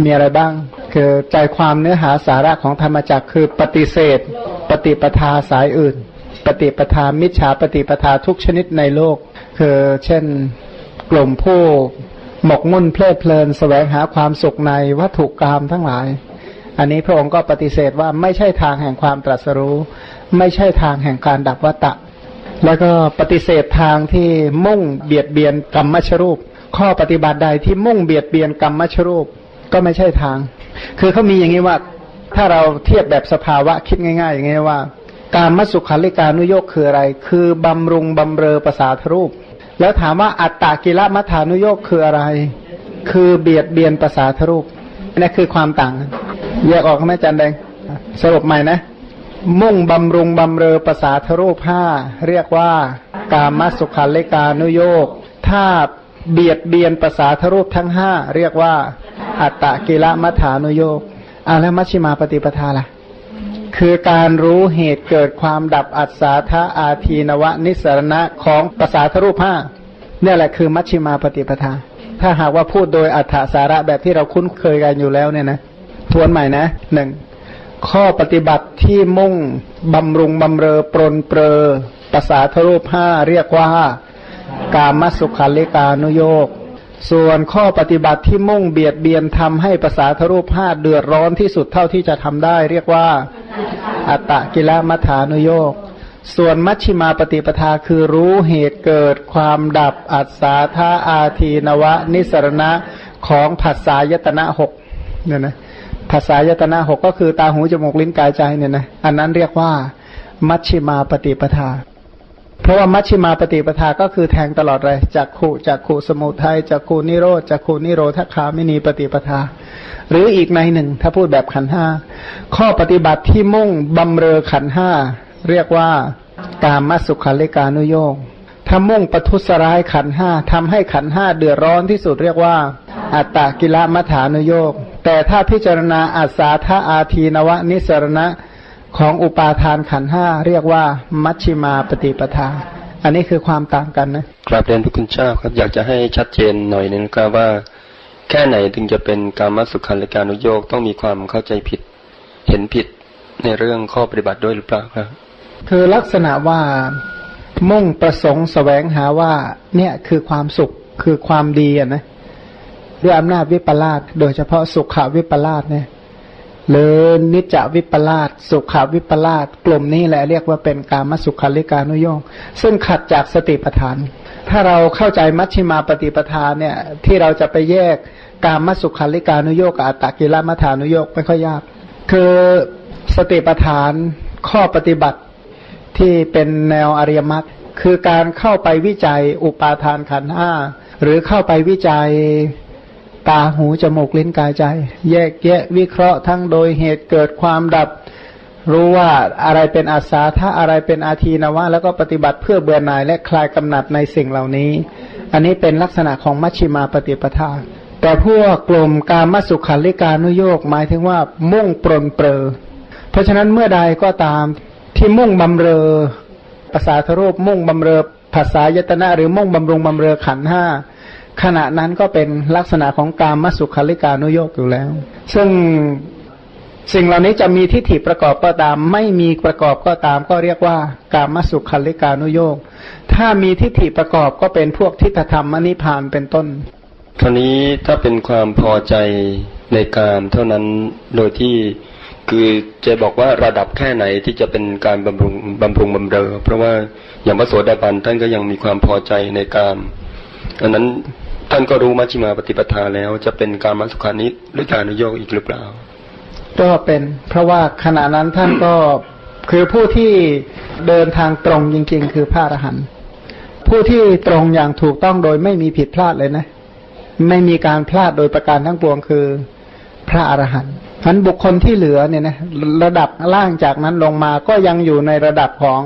มีอะไรบ้าง คือใจความเนื้อหาสาระของธรรมจักรคือปฏิเสธ ปฏิปทาสายอื่น ปฏิปทามิจฉาปฏิปทาทุกชนิดในโลก คือเช่นกลุ่มผู้หมกมุ่นเพลิดเพลินแสวงหาความสุขในวัตถุกรรมทั้งหลาย อันนี้พระองค์ก็ปฏิเสธว่าไม่ใช่ทางแห่งความตรัสรู้ ไม่ใช่ทางแห่งการดับวัตตะ แล้วก็ปฏิเสธทางที่มุ่งเบียดเบียนกรรมมชรูป ข้อปฏิบัติใดที่มุ่งเบียดเบียนกรรมมชรูป ก็ไม่ใช่ทาง คือเขามีอย่างนี้ว่า ถ้าเราเทียบแบบสภาวะคิดง่าย ๆ อย่างนี้ว่า การมัสุขาริการนุโยกคืออะไร คือบำรุงบำเรอภาษาทรูป แล้วถามว่าอัตตากิละมัฐานุโยกคืออะไร คือเบียดเบียนภาษาทรูปนี่คือความต่างแยกออกไหมจันแดง สรุปใหม่นะ มุ่งบำรุงบำเรอภาษาทรูปห้าเรียกว่า การมัสุขันเลกานุโยกถ้า เบียดเบียนภาษาทรูปทั้งห้าเรียกว่า อัตตะกิละมัฐานุโยกอ่าแล้วมัชฌิมาปฏิปทาล่ะ คือการรู้เหตุเกิดความดับอัศาธาอาทีนวะนิสรณะของภาษาทรูปห้าเนี่ยแหละคือมัชฌิมาปฏิปทา ถ้าหากว่าพูดโดยอัฏฐสาระแบบที่เราคุ้นเคยกันอยู่แล้วเนี่ยนะทวนใหม่นะหนึ่งข้อปฏิบัติที่มุ่งบำรุงบำเรอปรนเปรอภาษาทรูปห้าเรียกว่า กามสุขาลิกานุโยกส่วนข้อปฏิบัติที่มุ่งเบียดเบียนทำให้ภาษาทรูปห้าเดือดร้อนที่สุดเท่าที่จะทำได้ เรียกว่า อัตตะกิลมัฐานุโยกส่วนมัชชิมาปฏิปทาคือรู้เหตุเกิดความดับอัศาธาอาทีนวะ นิสรณะของผัสสายตนะหกเนี่ยนะภาษายตนะหกก็คือตาหูจมูกลิ้นกายใจเนี่ยนะอันนั้นเรียกว่า มัชชิมาปฏิปทา เพราะว่ามัชชิมาปฏิปทาก็คือแทงตลอดเลยจากขูจากขูสมุทัยจากขูนิโรธจากขูนิโรธคาไม่นีปฏิปทา หรืออีกในหนึ่ง ถ้าพูดแบบขันห้าข้อปฏิบัติที่มุ่งบำเรอขันห้าเรียกว่าการมัสุขันเลกานุโยงถ้ามุ่งประทุษร้ายขันห้าทำให้ขันห้าเดือดร้อนที่สุดเรียกว่า อัตตกิลมัฐานุโยกแต่ถ้าพิจารณาอาสาธาอาทีนวะนิสรณะ ของอุปาทานขันห้าเรียกว่ามัชชิมาปฏิปทา อันนี้คือความต่างกันนะกราบเรียนพระคุณเจ้าครับอยากจะให้ชัดเจนหน่อยนึงครับว่า แค่ไหนถึงจะเป็นการมัสุขันและการนุโยกต้องมีความเข้าใจผิด เห็นผิดในเรื่องข้อปฏิบัติด้วยหรือเปล่าครับ คือลักษณะว่ามุ่งประสงค์สแสวงหาว่า เนี่ยคือความสุขคือความดีอะนะด้วยอำนาจวิปลาสโดยเฉพาะสุขวิปลาสเนี่ย หรือนิจจวิปลาสสุขวิปลาสกลุ่มนี้แหละเรียกว่าเป็นการมสุขาริการนุโยงซึ่งขัดจากสติปัฏฐาน ถ้าเราเข้าใจมัชฌิมาปฏิปทานเนี่ยที่เราจะไปแยกการมสุขาริการนุโยกกับอัตตกิลมัฐานุโยกไม่ค่อยยาก คือสติปัฏฐานข้อปฏิบัติที่เป็นแนวอริยมรรคคือการเข้าไปวิจัยอุปาทานขันห้าหรือเข้าไปวิจัย ตาหูจมูกลิ้นกายใจ แยกแยะวิเคราะห์ทั้งโดยเหตุเกิดความดับ รู้ว่าอะไรเป็นอาสาถ้าอะไรเป็นอาทีนวะ แล้วก็ปฏิบัติเพื่อเบื่อหน่ายและคลายกำหนัดในสิ่งเหล่านี้ อันนี้เป็นลักษณะของมัชชิมาปฏิปทา แต่พวกกลุ่มการมัสุขันลิการนุโยกหมายถึงว่ามุ่งปรนเปรอเพราะฉะนั้นเมื่อใดก็ตามที่มุ่งบำเรอภาษาทรูปมุ่งบำเรอภาษายตนะหรือมุ่งบำรุงบำเรอขันห้า ขณะนั้นก็เป็นลักษณะของการมสุขาริกานุโยกอยู่แล้ว ซึ่งสิ่งเหล่านี้จะมีทิฏฐิประกอบก็ตาม ไม่มีประกอบก็ตาม ก็เรียกว่าการมสุขาริกานุโยกถ้ามีทิฏฐิประกอบก็เป็นพวกทิฏฐธรรมมณิพานเป็นต้นคราวนี้ถ้าเป็นความพอใจในการเท่านั้นโดยที่คือจะบอกว่าระดับแค่ไหนที่จะเป็นการบำรุงบำรุงบำเรอเพราะว่าอย่างพระโสดาบันท่านก็ยังมีความพอใจในการอันนั้น ท่านก็รู้มัชฌิมาปฏิปทาแล้ว จะเป็นการมัสุขานิหรือการนโยกอีกหรือเปล่า ก็เป็นเพราะว่าขณะนั้นท่านก็คือผู้ที่เดินทางตรงจริง ๆ คือพระอรหันต์ผู้ที่ตรงอย่างถูกต้องโดยไม่มีผิดพลาดเลยนะ ไม่มีการพลาดโดยประการทั้งปวงคือพระอรหันต์พันบุคคลที่เหลือเนี่ยนะระดับล่างจากนั้นลงมาก็ยังอยู่ในระดับของ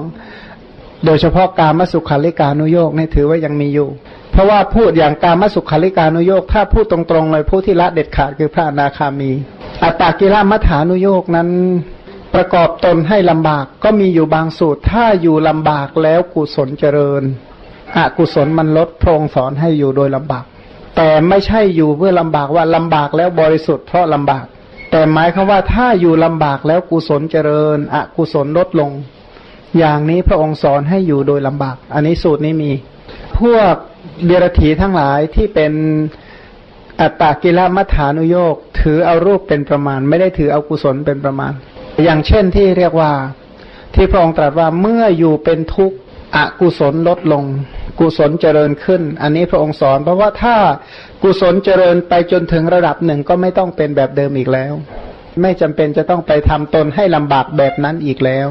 โดยเฉพาะการมสุขาริการนุโยกนี่ถือว่ายังมีอยู่ เพราะว่าพูดอย่างการมสุขาริการนุโยกถ้าพูดตรงๆเลยผู้ที่ละเด็ดขาดคือพระอนาคามี อัตตากิรามัฐานุโยกนั้นประกอบตนให้ลำบากก็มีอยู่บางสูตร ถ้าอยู่ลำบากแล้วกุศลเจริญอกุศลมันลดพรงสอนให้อยู่โดยลำบาก แต่ไม่ใช่อยู่เพื่อลำบากว่าลำบากแล้วบริสุทธิ์เพราะลำบาก แต่หมายคำว่าถ้าอยู่ลำบากแล้วกุศลเจริญ อกุศลลดลง อย่างนี้พระองค์สอนให้อยู่โดยลำบาก อันนี้สูตรนี้มี พวกเดรธีทั้งหลายที่เป็นอัตตากิลมัฐานุโยกถือเอารูปเป็นประมาณ ไม่ได้ถือเอากุศลเป็นประมาณ อย่างเช่นที่เรียกว่าที่พระองค์ตรัสว่าเมื่ออยู่เป็นทุกข์อกุศลลดลง กุศลเจริญขึ้น อันนี้พระองค์สอน เพราะว่าถ้ากุศลเจริญไปจนถึงระดับหนึ่งก็ไม่ต้องเป็นแบบเดิมอีกแล้ว ไม่จำเป็นจะต้องไปทำตนให้ลำบากแบบนั้นอีกแล้ว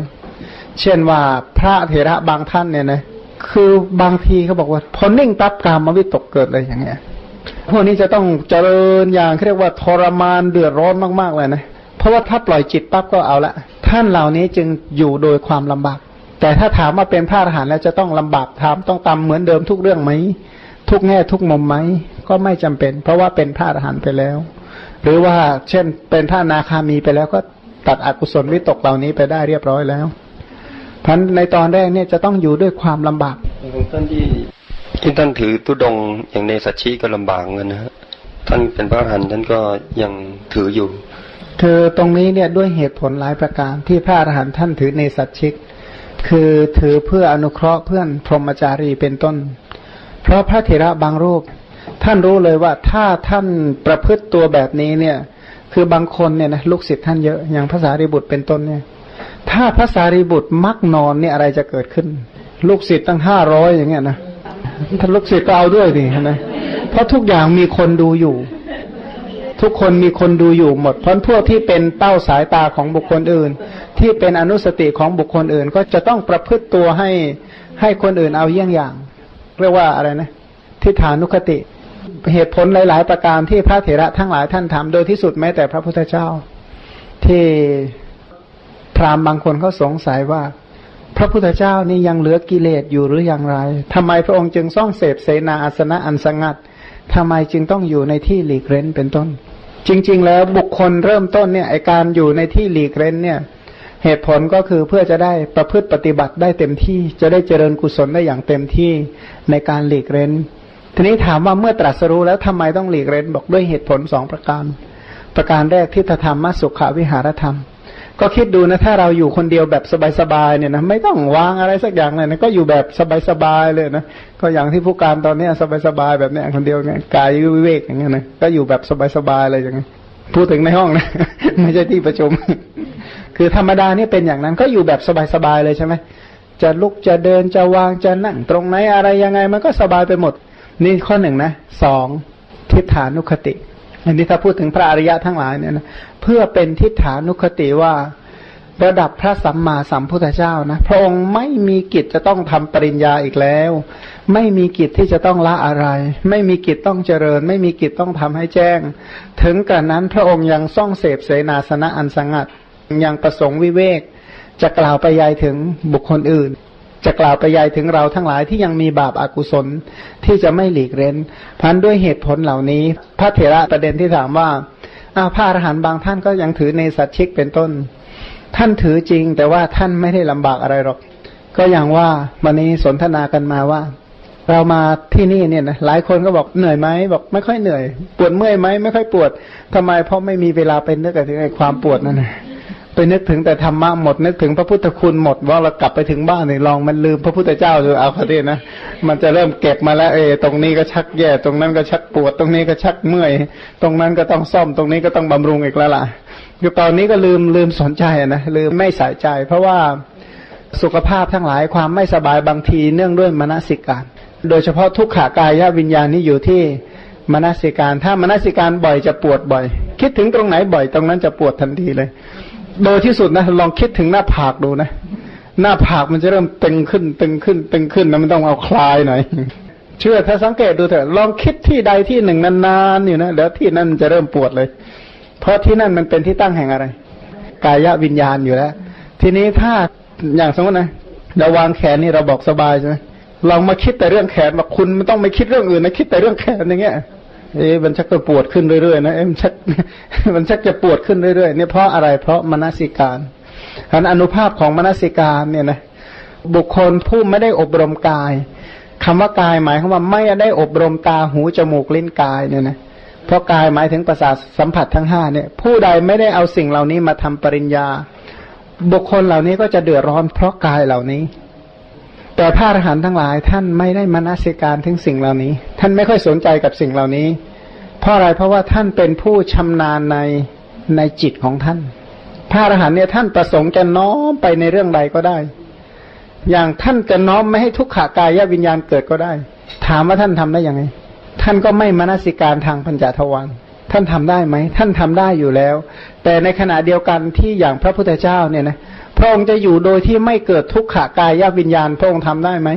เช่นว่าพระเถระบางท่านเนี่ยนะ คือบางทีเขาบอกว่าพอนิ่งปั๊บกามมวิตกเกิดเลยอย่างเงี้ยพวกนี้จะต้องเจริญอย่างเรียกว่าทรมานเดือดร้อนมากๆเลยนะเพราะว่าถ้าปล่อยจิตปั๊บก็เอาละท่านเหล่านี้จึงอยู่โดยความลำบาก แต่ถ้าถามว่าเป็นพระอรหันต์แล้วจะต้องลำบากถามต้องตามเหมือนเดิมทุกเรื่องไหมทุกแง่ทุกมุมไหมก็ไม่จำเป็น เพราะว่าเป็นพระอรหันต์ไปแล้ว หรือว่าเช่นเป็นพระนาคามีไปแล้วก็ตัดอกุศลวิตกเหล่านี้ไปได้เรียบร้อยแล้ว พันในตอนแรกเนี่ยจะต้องอยู่ด้วยความลำบากท่านที่ที่ท่านถือตุดงอย่างในสัชชีก็ลำบากเงินนะฮะท่านเป็นพระอรหันต์ท่านก็ยังถืออยู่ คือตรงนี้เนี่ยด้วยเหตุผลหลายประการที่พระอรหันต์ท่านถือในสัชชิก คือถือเพื่ออนุเคราะห์เพื่อนพรหมจารีเป็นต้น เพราะพระเถระบางรูป ท่านรู้เลยว่าถ้าท่านประพฤติตัวแบบนี้เนี่ย คือบางคนเนี่ยนะลูกศิษย์ท่านเยอะอย่างภาษาริบุตรเป็นต้นเนี่ย ถ้าภาษาริบุตรมักนอนเนี่ยอะไรจะเกิดขึ้น ลูกศิษย์ตั้งห้าร้อยอย่างเงี้ยนะท่านลูกศิษย์ก็เอาด้วยดิใช่ไหมเพราะทุกอย่างมีคนดูอยู่ ทุกคนมีคนดูอยู่หมดเพราะพวกที่เป็นเป้าสายตาของบุคคลอื่น ที่เป็นอนุสติของบุคคลอื่น ก็จะต้องประพฤติตัวให้ให้คนอื่นเอาเยี่ยงอย่าง เรียกว่าอะไรนะทิฏฐานุคติเหตุผลหลาย ๆ ประการที่พระเถระทั้งหลายท่านทำโดยที่สุดแม้แต่พระพุทธเจ้า ที่ พราหมณ์บางคนเขาสงสัยว่า พระพุทธเจ้านี่ยังเหลือกิเลสอยู่หรืออย่างไรทำไมพระองค์จึงซ่องเสพเสนาอาสนะอันสงัดทำไมจึงต้องอยู่ในที่หลีกเร้นเป็นต้น จริง ๆ แล้วบุคคลเริ่มต้นเนี่ยไอการอยู่ในที่หลีกเร้นเนี่ย เหตุผลก็คือเพื่อจะได้ประพฤติปฏิบัติได้เต็มที่จะได้เจริญกุศลได้อย่างเต็มที่ในการหลีกเร้น ทีนี้ถามว่าเมื่อตรัสรู้แล้วทำไมต้องหลีกเร้นบอกด้วยเหตุผลสองประการ ประการแรกทิฏฐธรรมมสุขวิหารธรรม ก็คิดดูนะถ้าเราอยู่คนเดียวแบบสบายๆเนี่ยนะไม่ต้องวางอะไรสักอย่างเลยนะก็อยู่แบบสบายๆเลยนะก็อย่างที่ผู้การตอนนี้สบายๆแบบนี้คนเดียวเนี่ยกายวิเวกอย่างเงี้ยนะก็อยู่แบบสบายๆเลยอย่างเงี้ยพูดถึงในห้องนะไม่ใช่ที่ประชุม คือธรรมดาเนี่ยเป็นอย่างนั้นก็อยู่แบบสบายๆเลยใช่ไหมจะลุกจะเดินจะวางจะนั่งตรงไหนอะไรยังไงมันก็สบายไปหมด นี่ข้อหนึ่งนะสองทิฏฐานุคติ อันนี้ถ้าพูดถึงพระอริยะทั้งหลายเนี่ยนะเพื่อเป็นทิฏฐานุคติว่าระดับพระสัมมาสัมพุทธเจ้านะพระองค์ไม่มีกิจจะต้องทำปริญญาอีกแล้ว ไม่มีกิจที่จะต้องละอะไร ไม่มีกิจต้องเจริญ ไม่มีกิจต้องทำให้แจ้ง ถึงกระนั้นพระองค์ยังซ่องเสพเสนาสนะอันสงัด ยังประสงค์วิเวก จะกล่าวไปยายถึงบุคคลอื่น จะกล่าวไปยายถึงเราทั้งหลายที่ยังมีบาปอากุศลที่จะไม่หลีกเล้น พันด้วยเหตุผลเหล่านี้ พระเถระประเด็นที่ถามว่าอาพระอรหันต์บางท่านก็ยังถือในสัตชิกเป็นต้น ท่านถือจริง แต่ว่าท่านไม่ได้ลำบากอะไรหรอก ก็อย่างว่าวันนี้สนทนากันมาว่า เรามาที่นี่เนี่ยนะหลายคนก็บอกเหนื่อยไหมบอกไม่ค่อยเหนื่อย ปวดเมื่อยไหมไม่ค่อยปวดทำไมเพราะไม่มีเวลาเป็นนึกถึงไอ้ความปวดนั่นนะ ไปนึกถึงแต่ธรรมะหมด นึกถึงพระพุทธคุณหมดว่าเรากลับไปถึงบ้านนี่ลองมันลืมพระพุทธเจ้าดูเอาเขาดีนะมันจะเริ่มเก็บมาแล้วเอตรงนี้ก็ชักแย่ ตรงนั้นก็ชักปวด ตรงนี้ก็ชักเมื่อย ตรงนั้นก็ต้องซ่อมตรงนี้ก็ต้องบำรุงอีกแล้วล่ะคือตอนนี้ก็ลืมลืมสนใจนะลืมไม่ใส่ใจ เพราะว่าสุขภาพทั้งหลายความไม่สบายบางทีเนื่องด้วยมนสิการ โดยเฉพาะทุกขากายวิญญาณนี้อยู่ที่มนสิการ ถ้ามนสิการบ่อยจะปวดบ่อย คิดถึงตรงไหนบ่อยตรงนั้นจะปวดทันทีเลย โดยที่สุดนะลองคิดถึงหน้าผากดูนะ หน้าผากมันจะเริ่มตึงขึ้น ตึงขึ้น ตึงขึ้นนะมันต้องเอาคลายหน่อยเชื่อถ้าสังเกตดูเถอะลองคิดที่ใดที่หนึ่งนานๆอยู่นะเดี๋ยวที่นั่นจะเริ่มปวดเลย เพราะที่นั่นมันเป็นที่ตั้งแห่งอะไร กายวิญญาณอยู่แล้ว ทีนี้ถ้าอย่างสมมตินะเราวางแขนนี่เราบอกสบายใช่ไหมลองมาคิดแต่เรื่องแขนว่าคุณไม่ต้องไม่คิดเรื่องอื่นนะคิดแต่เรื่องแขนอย่างเงี้ย เอ๊มันชักจะปวดขึ้นเรื่อยๆนะเอ๊มันชักมันชักจะปวดขึ้นเรื่อยๆเนี่ยเพราะอะไรเพราะมนสิการอันอนุภาพของมนสิการเนี่ยนะบุคคลผู้ไม่ได้อบรมกายคำว่ากายหมายความว่าไม่ได้อบรมตาหูจมูกลิ้นกายเนี่ยนะเพราะกายหมายถึงประสาทสัมผัสทั้งห้าเนี่ย ผู้ใดไม่ได้เอาสิ่งเหล่านี้มาทำปริญญา บุคคลเหล่านี้ก็จะเดือดร้อนเพราะกายเหล่านี้ แต่พระอรหันต์ทั้งหลายท่านไม่ได้มานสิการถึงสิ่งเหล่านี้ ท่านไม่ค่อยสนใจกับสิ่งเหล่านี้ เพราะอะไรเพราะว่าท่านเป็นผู้ชำนาญในในจิตของท่าน พระอรหันต์เนี่ยท่านประสงค์จะน้อมไปในเรื่องใดก็ได้ อย่างท่านจะน้อมไม่ให้ทุกขากายวิญญาณเกิดก็ได้ ถามว่าท่านทำได้ยังไง ท่านก็ไม่มนสิการทางปัญจทวารท่านทำได้ไหมท่านทำได้อยู่แล้ว แต่ในขณะเดียวกันที่อย่างพระพุทธเจ้าเนี่ยนะ พระองค์จะอยู่โดยที่ไม่เกิดทุกขากายวิญญาณ พระองค์ทำได้ไหม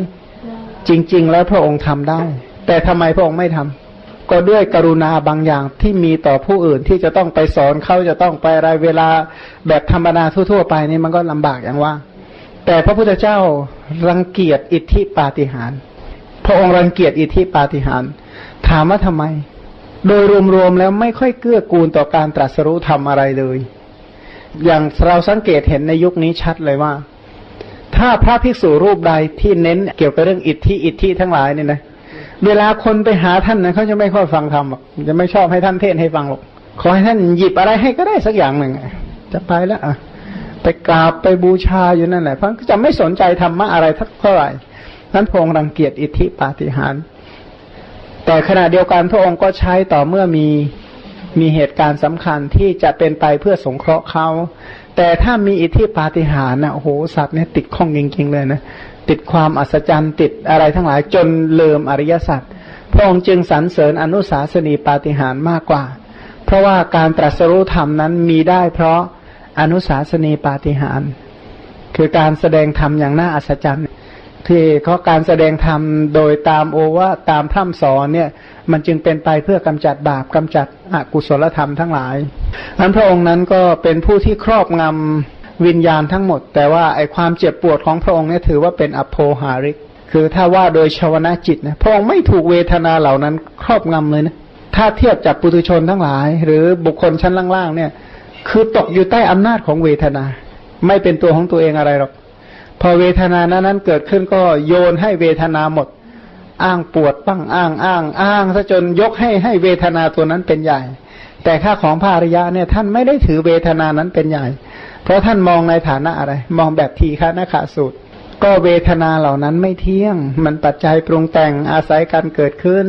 จริง ๆ แล้วพระองค์ทำได้ แต่ทำไมพระองค์ไม่ทำก็ด้วยกรุณาบางอย่างที่มีต่อผู้อื่นที่จะต้องไปสอนเขาจะต้องไปรายเวลาแบบธรรมดาทั่วๆไปนี่มันก็ลำบากอย่างว่า แต่พระพุทธเจ้ารังเกียจอิทธิปาฏิหารพระองค์รังเกียจอิทธิปาฏิหารถามว่าทำไม โดยรวมๆแล้วไม่ค่อยเกื้อกูลต่อการตรัสรู้ทำอะไรเลย อย่างเราสังเกตเห็นในยุคนี้ชัดเลยว่า ถ้าพระภิกษุรูปใดที่เน้นเกี่ยวกับเรื่องอิทธิอิทธิทั้งหลายเนี่ยนะเวลาคนไปหาท่านนะเขาจะไม่ค่อยฟังธรรมหรอกจะไม่ชอบให้ท่านเทศให้ฟังหรอกขอให้ท่านหยิบอะไรให้ก็ได้สักอย่างหนึ่งจะไปแล้วอะไปกราบไปบูชาอยู่นั่นแหละเพราะจะไม่สนใจธรรมะอะไรทักเท่าไหร่นั้นพงรังเกียจอิทธิปาฏิหาริย์แต่ขณะเดียวกันพระองค์ก็ใช้ต่อเมื่อมี มีเหตุการณ์สำคัญที่จะเป็นไปเพื่อสงเคราะห์เขาแต่ถ้ามีอิทธิปาฏิหาริย์นะโอ้โหสัตว์เนี่ยติดข้องจริงๆเลยนะติดความอัศจรรย์ติดอะไรทั้งหลายจนเลิมอริยสัจพระองค์จึงสรรเสริญอนุสาสนีปาฏิหาริย์มากกว่า เพราะว่าการตรัสรู้ธรรมนั้นมีได้เพราะอนุสาสนีปาฏิหาริย์คือการแสดงธรรมอย่างน่าอัศจรรย์ ที่เขาการแสดงธรรมโดยตามโอวาตามพร่ำสอนเนี่ย มันจึงเป็นไปเพื่อกำจัดบาปกำจัดอกุศลธรรมทั้งหลายอันพระองค์นั้นก็เป็นผู้ที่ครอบงำวิญญาณทั้งหมด แต่ว่าไอความเจ็บปวดของพระองค์เนี่ยถือว่าเป็นอโภหาริก คือถ้าว่าโดยชาวนาจิตนะพระองค์ไม่ถูกเวทนาเหล่านั้นครอบงำเลยนะถ้าเทียบจากปุถุชนทั้งหลาย หรือบุคคลชั้นล่างๆเนี่ย คือตกอยู่ใต้อำนาจของเวทนา ไม่เป็นตัวของตัวเองอะไรหรอก พอเวทนานั้นนั้นเกิดขึ้นก็โยนให้เวทนาหมด อ้างปวดบ้างอ้างอ้างอ้างซะจนยกให้ให้เวทนาตัวนั้นเป็นใหญ่ แต่ค่าของภาริยะเนี่ยท่านไม่ได้ถือเวทนานั้นเป็นใหญ่ เพราะท่านมองในฐานะอะไร มองแบบทีฆานาขาสูตร ก็เวทนาเหล่านั้นไม่เที่ยง มันปัจจัยปรุงแต่งอาศัยการเกิดขึ้น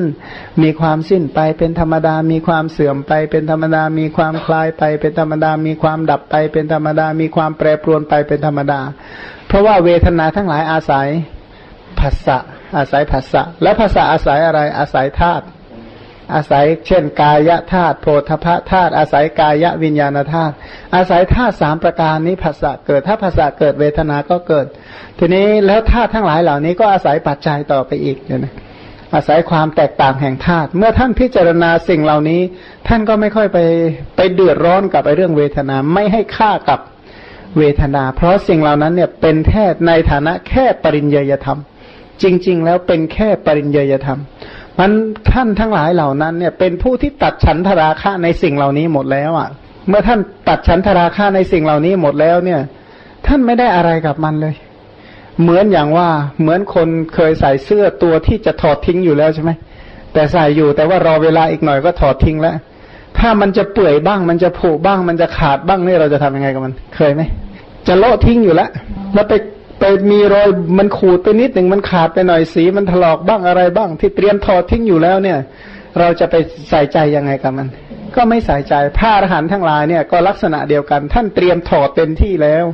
มีความสิ้นไปเป็นธรรมดา มีความเสื่อมไปเป็นธรรมดา มีความคลายไปเป็นธรรมดา มีความดับไปเป็นธรรมดา มีความแปรปรวนไปเป็นธรรมดา เพราะว่าเวทนาทั้งหลายอาศัยภาษะอาศัยภาษะและภาษาอาศัยอะไรอาศัยธาตุอาศัยเช่นกายธาตุโพธพธาตุอาศัยกายวิญญาณธาตุอาศัยธาตุสามประการนี้ภาษะเกิด ถ้าภาษาเกิดเวทนาก็เกิด ทีนี้แล้วธาตุทั้งหลายเหล่านี้ก็อาศัยปัจจัยต่อไปอีกเนี่ยอาศัยความแตกต่างแห่งธาตุเมื่อท่านพิจารณาสิ่งเหล่านี้ ท่านก็ไม่ค่อยไปไปเดือดร้อนกับไอเรื่องเวทนาไม่ให้ค่ากับ เวทนา เพราะสิ่งเหล่านั้นเนี่ยเป็นแค่ในฐานะแค่ปริญญยธรรม จริง ๆ แล้วเป็นแค่ปริญญยธรรมมันท่านทั้งหลายเหล่านั้นเนี่ยเป็นผู้ที่ตัดฉันทราคะในสิ่งเหล่านี้หมดแล้วอะ เมื่อท่านตัดฉันทราคะในสิ่งเหล่านี้หมดแล้วเนี่ย ท่านไม่ได้อะไรกับมันเลย เหมือนอย่างว่าเหมือนคนเคยใส่เสื้อตัวที่จะถอดทิ้งอยู่แล้วใช่ไหมแต่ใส่อยู่แต่ว่ารอเวลาอีกหน่อยก็ถอดทิ้งแล้ว ถ้ามันจะเปื่อยบ้าง มันจะผุบ้าง มันจะขาดบ้างนี่เราจะทำยังไงกับมัน เคยไหมจะโละทิ้งอยู่แล้วแล้วไปไปมีรอยมันขูดไปนิดหนึ่งมันขาดไปหน่อยสี มันถลอกบ้างอะไรบ้าง ที่เตรียมถอดทิ้งอยู่แล้วเนี่ย เราจะไปใส่ใจยังไงกับมัน ก็ไม่ใส่ใจผ้าอรหันทั้งหลายเนี่ยก็ลักษณะเดียวกัน ท่านเตรียมถอดเต็มที่แล้ว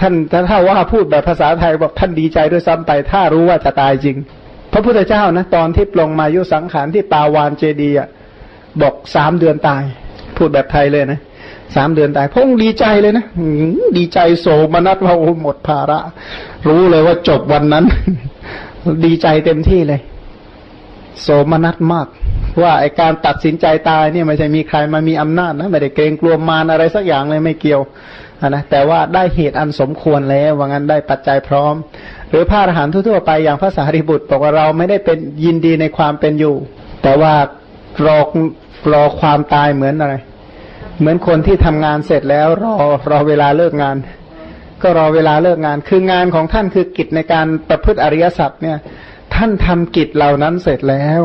ท่านถ้าว่าพูดแบบภาษาไทยบอกท่านดีใจด้วยซ้ำไป ถ้ารู้ว่าจะตายจริง พระพุทธเจ้านะตอนที่ปลงมายุสังขารที่ปาวานเจดีอะ บอกสามเดือนตาย พูดแบบไทยเลยนะสามเดือนตายพงดีใจเลยนะดีใจโศมนัสว่าโอ้หมดภาระ รู้เลยว่าจบวันนั้น ดีใจเต็มที่เลย โสมนัสมาก ว่าไอการตัดสินใจตายเนี่ยไม่ใช่มีใครมามีอำนาจนะไม่ได้เกรงกลัวมารอะไรสักอย่างเลยไม่เกี่ยวนะแต่ว่าได้เหตุอันสมควรแล้วว่างั้นได้ปัจจัยพร้อม หรือพระอรหันต์ทั่วๆไปอย่างพระสารีบุตรบอกว่าเราไม่ได้เป็นยินดีในความเป็นอยู่ แต่ว่ารอ รอความตายเหมือนอะไร เหมือนคนที่ทำงานเสร็จแล้วรอรอเวลาเลิกงาน ก็รอเวลาเลิกงาน คืองานของท่านคือกิจในการประพฤติอริยสัจเนี่ย ท่านทำกิจเหล่านั้นเสร็จแล้ว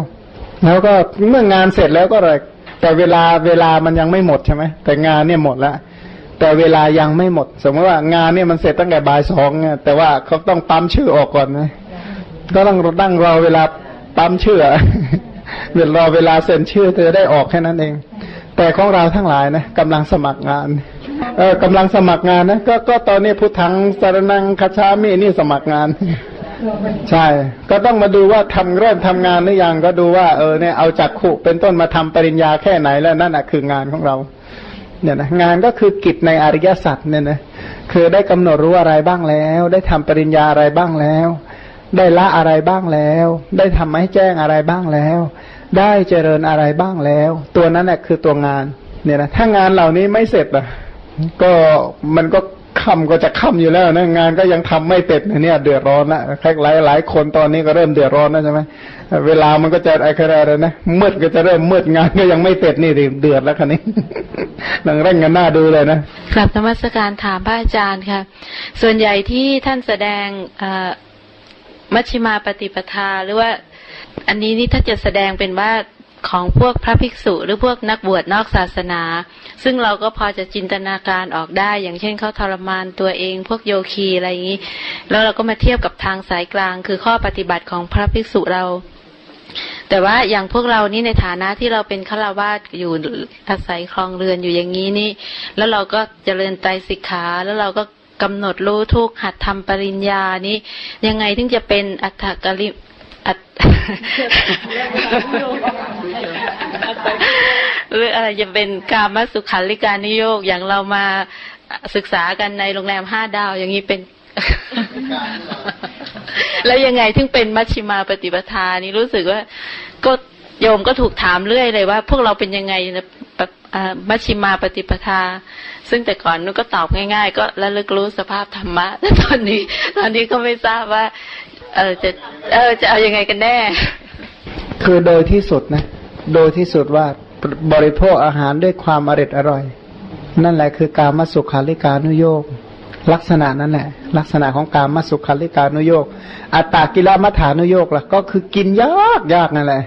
แล้วก็เมื่องานเสร็จแล้วก็เลยแต่เวลาเวลามันยังไม่หมดใช่ไหมแต่งานเนี่ยหมดแล้วแต่เวลายังไม่หมด สมมติว่างานเนี่ยมันเสร็จตั้งแต่บ่ายสองเนี่ยแต่ว่าเขาต้องปั๊มชื่อออกก่อนนะก็ต้องตั้งรอเวลาปั๊มชื่อ เวลารอเวลาเซ็นชื่อเธอได้ออกแค่นั้นเอง แต่ของเราทั้งหลายนะกำลังสมัครงานเออกำลังสมัครงานนะก็ก็ตอนนี้พุทธังสารนังคาชามีนี่สมัครงาน ใช่ ก็ต้องมาดูว่าทำเริ่มทำงานหรือยังก็ดูว่าเออเนี่ยเอาจากขุเป็นต้นมาทำปริญญาแค่ไหนแล้วนั่นแหะคืองานของเราเนี่ยนะงานก็คือกิจในอริยสัจเนี่ยนะคือได้กำหนดรู้อะไรบ้างแล้ว ได้ทำปริญญาอะไรบ้างแล้ว ได้ละอะไรบ้างแล้ว ได้ทำให้แจ้งอะไรบ้างแล้ว ได้เจริญอะไรบ้างแล้ว ตัวนั้นแหละคือตัวงาน เนี่ยนะถ้างานเหล่านี้ไม่เสร็จอะ ก็มันก็ค่ำก็จะค่ำอยู่แล้วนะงานก็ยังทำไม่เสร็จเนี่ย เดือดร้อนละใครหลายหลายคนตอนนี้ก็เริ่มเดือดร้อนนะใช่ไหมเวลามันก็จะอะไรอะไรนะมืดก็จะเริ่มมืดงานก็ยังไม่เสร็จนี่เดือดแล้วคันนี้หลังเร่งกันหน้าดูเลยนะกลับธรรมสการถามพระอาจารย์ค่ะ ส่วนใหญ่ที่ท่านแสดงอ่า มัชฌิมาปฏิปทาหรือว่า อันนี้นี่ถ้าจะแสดงเป็นว่าของพวกพระภิกษุหรือพวกนักบวชนอกศาสนา ซึ่งเราก็พอจะจินตนาการออกได้ อย่างเช่นเขาทรมานตัวเอง พวกโยคีอะไรอย่างนี้ แล้วเราก็มาเทียบกับทางสายกลาง คือข้อปฏิบัติของพระภิกษุเรา แต่ว่าอย่างพวกเรานี่ในฐานะที่เราเป็นฆราวาสอยู่อาศัยคลองเรือนอยู่อย่างนี้นี่ แล้วเราก็เจริญใจสิกขาแล้วเราก็ กำหนดรู้ทุกหัดทำปริญญานี้ ยังไงถึงจะเป็นอัตถกริอัตหรืออะไรจะเป็นการมาสุขันลิการนิโยกอย่างเรามาศึกษากันในโรงแรมห้าดาว อย่างนี้เป็น แล้วยังไงถึงเป็นมัชชิมาปฏิปทานี่รู้สึกว่า ก็โยมก็ถูกถามเรื่อยเลยว่า พวกเราเป็นยังไง มัชชิมาปฏิปทา ซึ่งแต่ก่อนนุก็ตอบง่าย ๆ ก็ระลึกรู้สภาพธรรมะแต่ตอนนี้ ตอนนี้ก็ไม่ทราบว่า เออจะเออจะเอายังไงกันแน่ คือโดยที่สุดนะ โดยที่สุดว่าบริโภคอาหารด้วยความอร่อยอร่อย นั่นแหละคือการมาสุขาริการนุโยกลักษณะนั่นแหละลักษณะของการมาสุขาริการนุโยกอัตตากิลมัฐานุโยกล่ะ ก็คือกินยากยากนั่นแหละ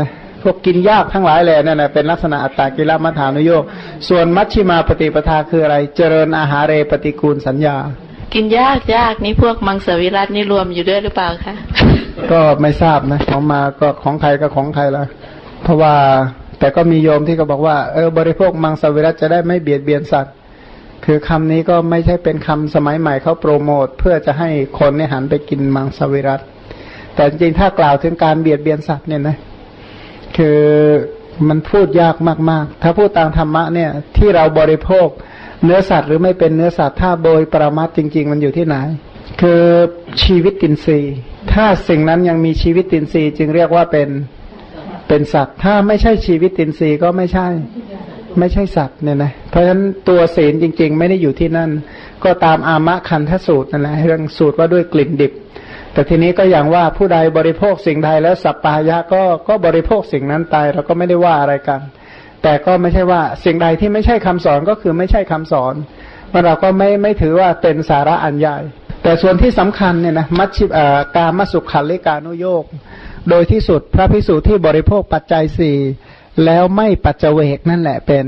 นะ พวกกินยากทั้งหลายแหละนั่นแหละเป็นลักษณะอัตตากิลมัฐานุโยกส่วนมัชชิมาปฏิปทาคืออะไร เจริญอาหารเรปฏิกูลสัญญา กินยากยากนี่พวกมังสวิรัตนี่รวมอยู่ด้วยหรือเปล่าคะก็ไม่ทราบนะของมาก็ของใครก็ของใครละเพราะว่าแต่ก็มีโยมที่เขาบอกว่าเออบริโภคมังสวิรัตจะได้ไม่เบียดเบียนสัตว์คือคำนี้ก็ไม่ใช่เป็นคำสมัยใหม่เขาโปรโมท เพื่อจะให้คนเนี่ยหันไปกินมังสวิรัตแต่จริงถ้ากล่าวถึงการเบียดเบียนสัตว์เนี่ยนะ คือมันพูดยากมากๆ ถ้าพูดตามธรรมะเนี่ย ที่เราบริโภคเนื้อสัตว์หรือไม่เป็นเนื้อสัตว์ถ้าโดยประมาทจริง ๆ มันอยู่ที่ไหน คือชีวิตตินทรีย์ ถ้าสิ่งนั้นยังมีชีวิตตินทรีย์ จึงเรียกว่าเป็นเป็นสัตว์ ถ้าไม่ใช่ชีวิตตินทรีย์ก็ไม่ใช่ ไม่ใช่สัตว์เนี่ยนะเพราะฉะนั้นตัวศีลจริง ๆ ไม่ได้อยู่ที่นั่น ก็ตามอามะคันทสูตรนั่นแหละเรื่องสูตรว่าด้วยกลิ่นดิบ แต่ทีนี้ก็อย่างว่าผู้ใดบริโภคสิ่งใดแล้วสัปปายะก็ก็บริโภคสิ่งนั้นตายเราก็ไม่ได้ว่าอะไรกัน แต่ก็ไม่ใช่ว่าสิ่งใดที่ไม่ใช่คำสอนก็คือไม่ใช่คำสอนมันเราก็ไม่ไม่ถือว่าเป็นสาระอันใหญ่ แต่ส่วนที่สำคัญเนี่ยนะมัชชิการมสุขันลิกานุโยกโดยที่สุดพระพิสูจน์ที่บริโภคปัจจัยสี่แล้วไม่ปัจเจเวกนั่นแหละเป็น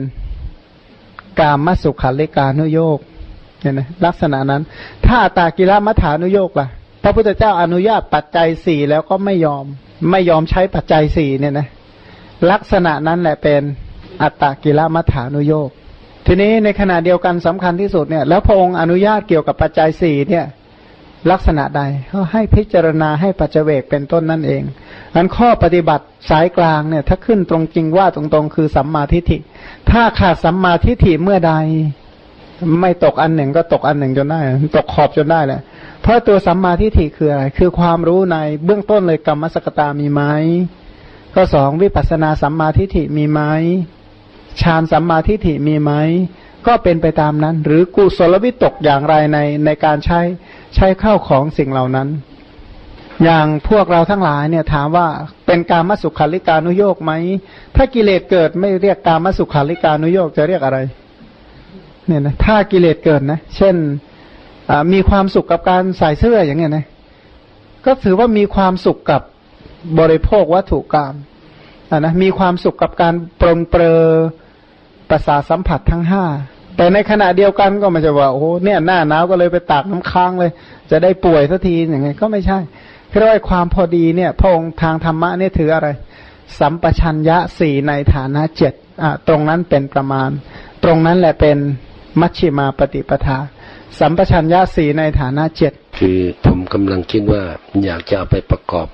กามมสุขันลิกานุโยกเนี่ยนะลักษณะนั้น ถ้าตากิรมัฐานุโยกล่ะ พระพุทธเจ้าอนุญาตปัจจัยสี่แล้วก็ไม่ยอม ไม่ยอมใช้ปัจจัยสี่เนี่ยนะลักษณะนั้นแหละเป็นอัตตกิรมัฐานุโยกทีนี้ในขณะเดียวกันสำคัญที่สุดเนี่ยแล้วพระองค์อนุญาตเกี่ยวกับปัจจัยสี่เนี่ยลักษณะใดก็ให้พิจารณาให้ปัจเจเวกเป็นต้นนั่นเองอันข้อปฏิบัติสายกลางเนี่ย ถ้าขึ้นตรงจริงว่าตรงๆ คือสัมมาทิฏฐิ ถ้าขาดสัมมาทิฏฐิเมื่อใด ไม่ตกอันหนึ่งก็ตกอันหนึ่งจนได้ ตกขอบจนได้แหละ เพราะตัวสัมมาทิฏฐิคืออะไร คือความรู้ในเบื้องต้นเลยกรรมสกตามีไหมก็สองวิปัสนาสัมมาทิฏฐิมีไหมฌานสัมมาทิฏฐิมีไหมก็เป็นไปตามนั้น หรือกุศลวิตกอย่างไรในในการใช้ใช้ข้าวของสิ่งเหล่านั้น อย่างพวกเราทั้งหลายเนี่ยถามว่าเป็นการมสุขาริการุโยกไหมถ้ากิเลสเกิดไม่เรียกการมสุขาริการุโยกจะเรียกอะไร เนี่ยนะถ้ากิเลสเกิดนะ เช่น มีความสุขกับการใส่เสื้ออย่างเงี้ยนะก็ถือว่ามีความสุขกับบริโภควัตถุกรรมนะมีความสุขกับการปรนเปรอประสาสัมผัสทั้งห้าแต่ในขณะเดียวกันก็ไม่ใช่ว่าโอ้เนี่ยหน้าหนาวก็เลยไปตากน้ำค้างเลย จะได้ป่วยสักทีอย่างไงก็ไม่ใช่เรียกว่าความพอดีเนี่ย พระองค์ทางธรรมะเนี่ยถืออะไร สัมปชัญญะสี่ในฐานะเจ็ดตรงนั้นเป็นประมาณ ตรงนั้นแหละเป็นมัชชิมาปฏิปทา สัมปชัญญะสี่ในฐานะเจ็ดคือผมกำลังคิดว่าอยากจะเอาไปประกอบ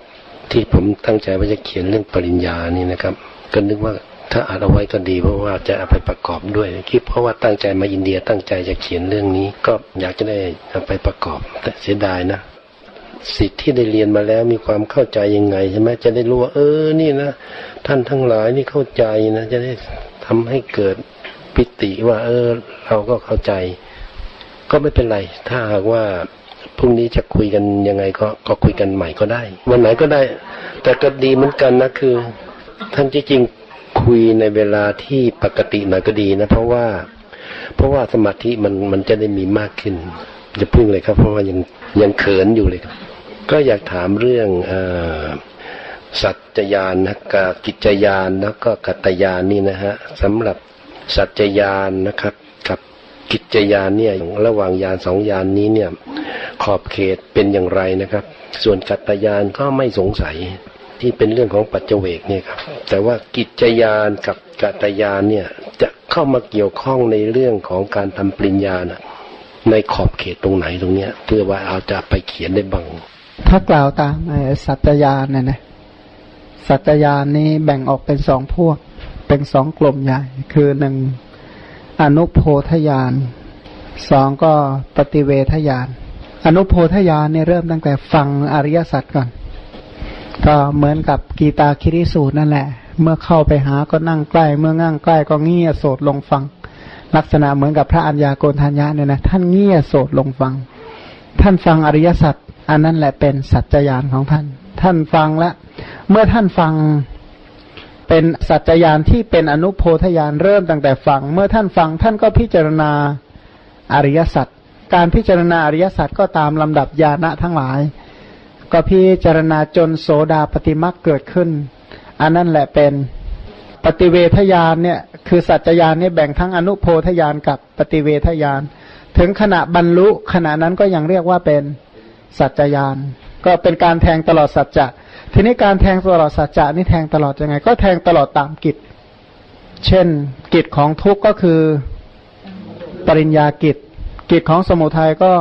ที่ผมตั้งใจว่าจะเขียนเรื่องปริญญานี่นะครับ ก็นึกว่าถ้าอ่านเอาไว้ก็ดีเพราะว่าจะเอาไปประกอบด้วยคิดเพราะว่าตั้งใจมาอินเดียตั้งใจจะเขียนเรื่องนี้ ก็อยากจะได้เอาไปประกอบ แต่เสียดายนะสิทธิ์ที่ได้เรียนมาแล้วมีความเข้าใจยังไงใช่ไหมจะได้รู้ว่าเออนี่นะท่านทั้งหลายนี่เข้าใจนะจะได้ทำให้เกิดปิติว่า เออ เราก็เข้าใจ ก็ไม่เป็นไร ถ้าหากว่าพรุ่งนี้จะคุยกันยังไงก็ก็คุยกันใหม่ก็ได้ วันไหนก็ได้ แต่ก็ดีเหมือนกันนะคือท่านจริงคุยในเวลาที่ปกติหน่อยก็ดีนะ เพราะว่า เพราะว่าสมาธิมันมันจะได้มีมากขึ้นจะพึ่งเลยครับ เพราะว่ายังยังเขินอยู่เลยครับ ก็อยากถามเรื่องอสัจจยานนะกับกิจยานแล้วก็กัตยานนี่นะฮะสำหรับสัจจยานนะครับ กับ กิจยานเนี่ยระหว่างยานสองยานนี้เนี่ย ขอบเขตเป็นอย่างไรนะครับ ส่วนกัตยานก็ไม่สงสัยที่เป็นเรื่องของปัจเจเวกเนี่ยครับแต่ว่ากิจยานกับกัตยานเนี่ยจะเข้ามาเกี่ยวข้องในเรื่องของการทำปริญญานะในขอบเขตตรงไหนตรงเนี้ย เพื่อว่าเอาจะไปเขียนได้บ้าง ถ้ากล่าวตามสัจญาณเนี่ยนะสัจญาณนี้แบ่งออกเป็นสองพวก เป็นสองกลุ่มใหญ่คือหนึ่ง อนุโพธญาณสองก็ปฏิเวทญาณอนุโพธญาณเนี่ยเริ่มตั้งแต่ฟังอริยสัจก่อน ก็เหมือนกับกีตาคิริสูตรนั่นแหละ เมื่อเข้าไปหาก็นั่งใกล้ เมื่อนั่งใกล้ก็เงี่ยโสดลงฟัง ลักษณะเหมือนกับพระัญญาโกณทัญญาเนี่ยนะท่านเงี่ยโสดลงฟัง ท่านฟังอริยสัจอันนั้นแหละเป็นสัจจญาณของท่าน ท่านฟังแล้วเมื่อท่านฟัง เป็นสัจจญาณที่เป็นอนุโพธญาณเริ่มตั้งแต่ฟัง เมื่อท่านฟังท่านก็พิจารณาอริยสัจการพิจารณาอริยสัจก็ตามลำดับญาณะทั้งหลาย ก็พิจารณาจนโสดาปฏิมักเกิดขึ้น อันนั้นแหละเป็นปฏิเวทญาณเนี่ยคือสัจจญาณเนี่ยแบ่งทั้งอนุโพธญาณกับปฏิเวทญาณถึงขณะบรรลุขณะนั้นก็ยังเรียกว่าเป็นสัจจยาน ก็เป็นการแทงตลอดสัจจะ ทีนี้การแทงตลอดสัจจะนี่แทงตลอดยังไง ก็แทงตลอดตามกิจ เช่น กิจของทุกข์ก็คือปริญญากิจ กิจของสมุทัยก็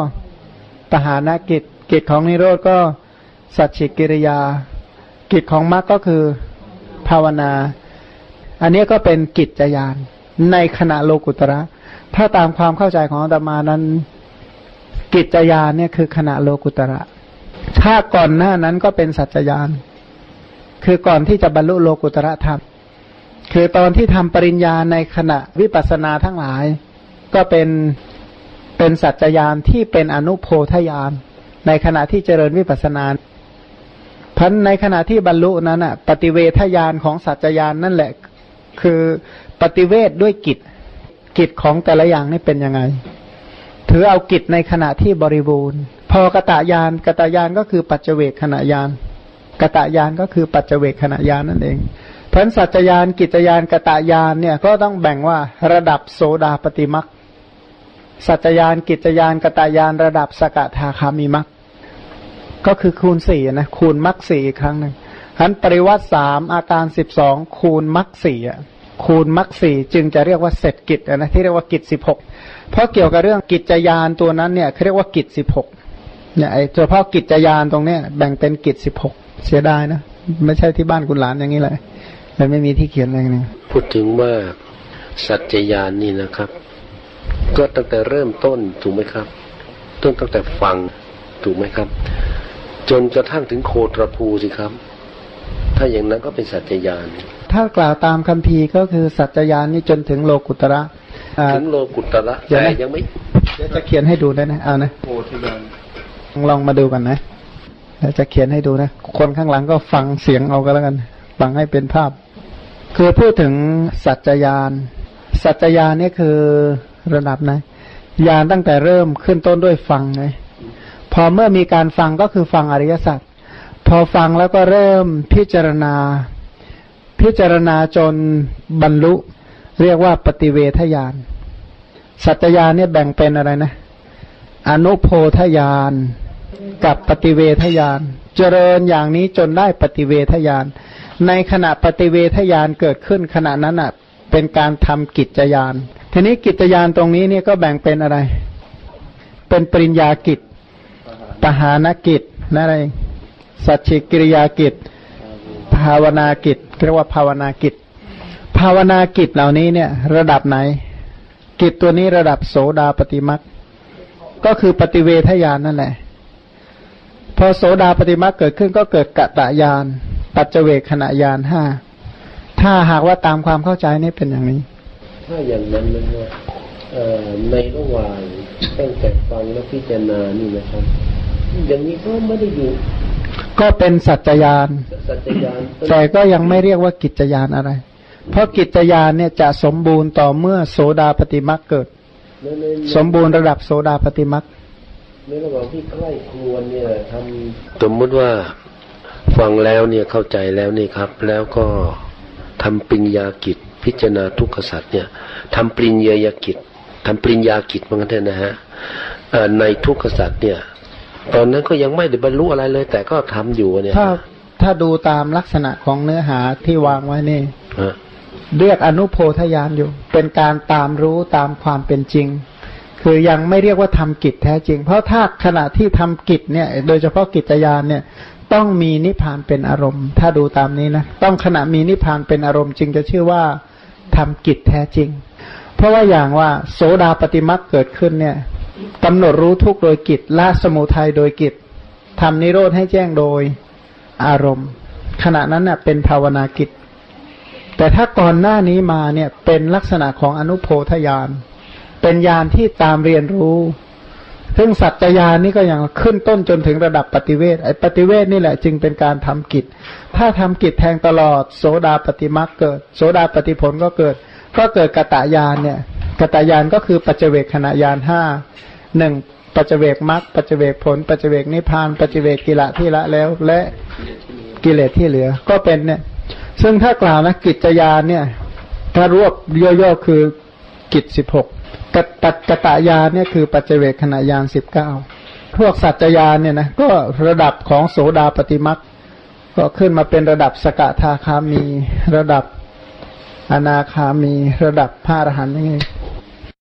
ปหานกิจ กิจของนิโรธก็สัจฉิกิริยา กิจของมรรคก็คือภาวนา อันนี้ก็เป็นกิจจยานในขณะโลกุตระ ถ้าตามความเข้าใจของอาตมานั้น กิจยานเนี่ยคือขณะโลกุตระ ถ้าก่อนหน้านั้นก็เป็นสัจจยาน คือก่อนที่จะบรรลุโลกุตระธรรม คือตอนที่ทำปริญญาในขณะวิปัสสนาทั้งหลาย ก็เป็นเป็นสัจจยานที่เป็นอนุโพธยาน ในขณะที่เจริญวิปัสสนาพันในขณะที่บรรลุนั้นอะ ปฏิเวทยานของสัจจยานนั่นแหละ คือปฏิเวทด้วยกิจกิจของแต่ละอย่างนี่เป็นยังไง ถือเอากิจในขณะที่บริบูรณ์ พอกตะยานกตะยานก็คือปัจเจเวกขณะยานกตะยานก็คือปัจเจเวกขณะยานนั่นเองพันสัจจยานกิจยานกตะยานเนี่ยก็ต้องแบ่งว่าระดับโสดาปฏิมักสัจจยานกิจยานกตะยานระดับสกทาคามีมักก็คือคูณสี่นะคูณมักสี่อีกครั้งหนึ่งพันปริวัติสามอาการสิบสองคูณมักสี่อะคูณมักสี่จึงจะเรียกว่าเสร็จกิจนะที่เรียกว่ากิจสิบหก เพราะเกี่ยวกับเรื่องกิจยานตัวนั้นเนี่ยเขาเรียกว่ากิจสิบหกเนี่ยไอ้เฉพาะกิจยานตรงเนี้ยแบ่งเป็นกิจสิบหกเสียดายนะไม่ใช่ที่บ้านคุณหลานอย่างนี้เลยเลยไม่มีที่เขียนอะไรนึงพูดถึงว่าสัจจยานนี่นะครับ ก็ตั้งแต่เริ่มต้นถูกไหมครับ ต้นตั้งแต่ฟังถูกไหมครับ จนกระทั่งถึงโคตรภูสิครับ ถ้าอย่างนั้นก็เป็นสัจจยาน ถ้ากล่าวตามคำพีก็คือสัจจยานนี่จนถึงโลกุตระ ถึงโลกุตระแต่ยังไม่เดี๋ยวจะเขียนให้ดูได้นะเอานะโอ้ที่บานลองมาดูกันนะเดี๋ยวจะเขียนให้ดูนะ คนข้างหลังก็ฟังเสียงเอาก็แล้วกัน ฟังให้เป็นภาพ คือพูดถึงสัจจยาน สัจจยานนี่คือระดับไหนยานตั้งแต่เริ่มขึ้นต้นด้วยฟังไงพอเมื่อมีการฟังก็คือฟังอริยสัจ พอฟังแล้วก็เริ่มพิจารณา พิจารณาจนบรรลุ เรียกว่าปฏิเวทญาณ สัจจญาณเนี่ยแบ่งเป็นอะไรนะ อนุโพธญาณกับปฏิเวทญาณ เจริญอย่างนี้จนได้ปฏิเวทญาณ ในขณะปฏิเวทญาณเกิดขึ้นขณะนั้นอะเป็นการทำกิจญาณทีนี้กิจญาณตรงนี้เนี่ยก็แบ่งเป็นอะไร เป็นปริญญากิจ ปหานกิจนั่นเองสัจฉิกิริยากิจ ภาวนากิจเรียกว่าภาวนากิจ ภาวนากิจเหล่านี้เนี่ย ระดับไหน กิจตัวนี้ระดับโสดาปฏิมักก็คือปฏิเวทญาณนั่นแหละ พอโสดาปฏิมักเกิดขึ้นก็เกิดกะตะญาณปัจเจเวกขณะญาณห้าถ้าหากว่าตามความเข้าใจนี่เป็นอย่างนี้ ถ้าอย่างนั้นนะฮะในระหว่างตั้งแต่ฟังและพิจารณานี่นะครับ อย่างนี้ก็ไม่ได้อยู่ก็เป็นสัจจญาณสัจจญาณแต่ก็ยังไม่เรียกว่ากิจญาณอะไร เพราะกิจญาณเนี่ยจะสมบูรณ์ต่อเมื่อโสดาปฏิมักเกิดในในสมบูรณ์ระดับโสดาปฏิมักในระหว่างที่ใกล้ครวญเนี่ยทำสมมติว่าฟังแล้วเนี่ยเข้าใจแล้วนี่ครับ แล้วก็ทำปริญญากิจ พิจารณาทุกขสัตว์เนี่ยทำปริญญากิจทำปริญญากิจเหมือนกันเถอะนะฮะเอ่อในทุกขสัตว์เนี่ย ตอนนั้นก็ยังไม่ได้บรรลุอะไรเลย แต่ก็ทำอยู่เนี่ยถ้าถ้าดูตามลักษณะของเนื้อหาที่วางไว้นี่ฮะ เรียกอนุโพธญาณอยู่ เป็นการตามรู้ตามความเป็นจริง คือยังไม่เรียกว่าทำกิจแท้จริง เพราะถ้าขณะที่ทำกิจเนี่ย โดยเฉพาะกิจญาณเนี่ย ต้องมีนิพพานเป็นอารมณ์ ถ้าดูตามนี้นะ ต้องขณะมีนิพพานเป็นอารมณ์จึงจะชื่อว่าทำกิจแท้จริง เพราะว่าอย่างว่า โสดาปฏิมักเกิดขึ้นเนี่ยกำหนดรู้ทุกโดยกิจละสมุทัยโดยกิจทำนิโรธให้แจ้งโดยอารมณ์ ขณะนั้นเน่ะเป็นภาวนากิจ แต่ถ้าก่อนหน้านี้มาเนี่ยเป็นลักษณะของอนุโพธญาณเป็นญาณที่ตามเรียนรู้ ซึ่งสัจจญาณนี่ก็ยังขึ้นต้นจนถึงระดับปฏิเวทไอ้ปฏิเวทนี่แหละจึงเป็นการทำกิจ ถ้าทำกิจแทงตลอด โสดาปฏิมักเกิด โสดาปฏิผลก็เกิด ก็เกิดกตายานเนี่ยกตายานก็คือปัจเจเวกขณะยานห้าหนึ่งปัจเจเวกมักปัจเจเวกผล ปัจเจเวกนิพพาน ปัจเจเวกกิละที่ละแล้ว และกิเลสที่เหลือ ก็เป็นเนี่ย ซึ่งถ้ากล่าวนะกิจยานเนี่ย ถ้ารวบย่อๆคือกิจสิบหกกตกตายานเนี่ยคือปัจเจเวคขณะยานสิบเก้าพวกสัจจยานเนี่ยนะก็ระดับของโสดาปฏิมักก็ขึ้นมาเป็นระดับสกทาคามี ระดับอนาคามี ระดับพระอรหันต์ยังไง